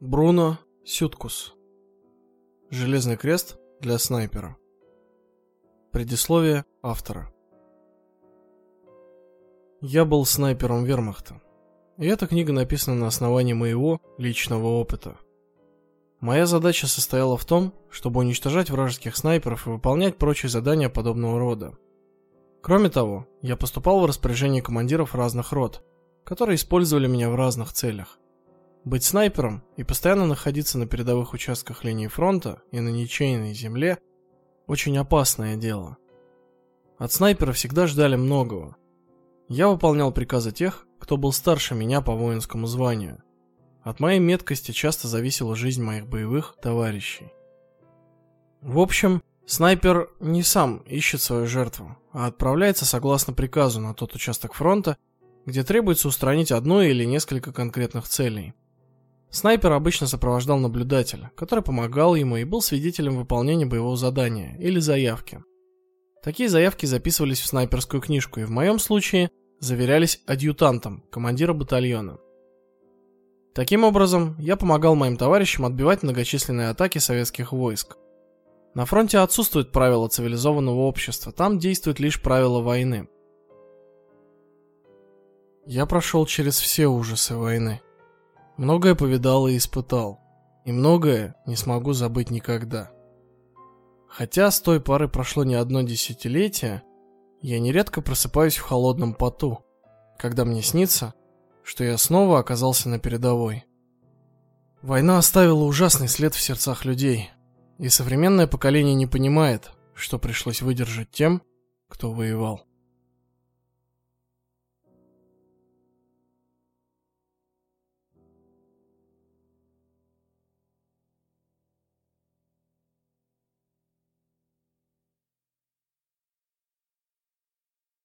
Бруно Сюткус. Железный крест для снайпера. Предисловие автора. Я был снайпером Вермахта. И эта книга написана на основании моего личного опыта. Моя задача состояла в том, чтобы уничтожать вражеских снайперов и выполнять прочие задания подобного рода. Кроме того, я поступал в распоряжение командиров разных рот, которые использовали меня в разных целях. Быть снайпером и постоянно находиться на передовых участках линии фронта и на ничейной земле очень опасное дело. От снайпера всегда ждали многого. Я выполнял приказы тех, кто был старше меня по воинскому званию. От моей меткости часто зависела жизнь моих боевых товарищей. В общем, снайпер не сам ищет свою жертву, а отправляется согласно приказу на тот участок фронта, где требуется устранить одну или несколько конкретных целей. Снайпер обычно сопровождал наблюдателя, который помогал ему и был свидетелем выполнения боевого задания или заявки. Такие заявки записывались в снайперскую книжку и в моем случае заверялись адъютантом командира батальона. Таким образом, я помогал моим товарищам отбивать многочисленные атаки советских войск. На фронте отсутствуют правила цивилизованного общества, там действуют лишь правила войны. Я прошел через все ужасы войны. Многое повидал и испытал, и многое не смогу забыть никогда. Хотя с той поры прошло не одно десятилетие, я нередко просыпаюсь в холодном поту, когда мне снится, что я снова оказался на передовой. Война оставила ужасный след в сердцах людей, и современное поколение не понимает, что пришлось выдержать тем, кто воевал.